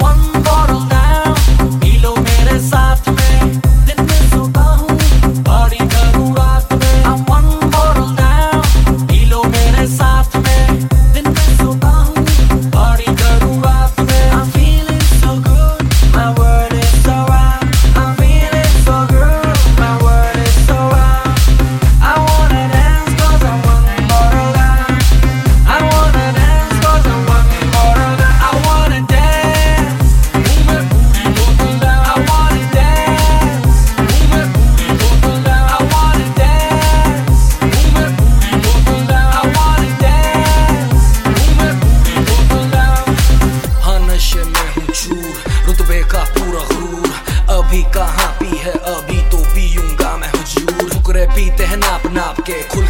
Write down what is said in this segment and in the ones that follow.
one.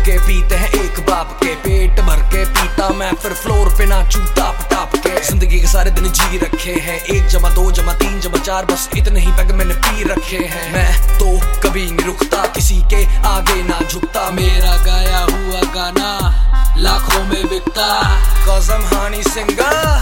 के पीते हैं एक बाप के पेट भर के पीता मैं, फिर फ्लोर पे ना चूता पटाप के। ज़िंदगी के सारे दिन जी रखे हैं, एक जमा, दो जमा, तीन जमा, चार, बस इतने ही पैग मैंने पी रखे हैं। मैं तो कभी नहीं रुकता किसी के आगे ना झुकता। मेरा गाया हुआ गाना लाखों में बिकता। कौजम हानी सिंगर।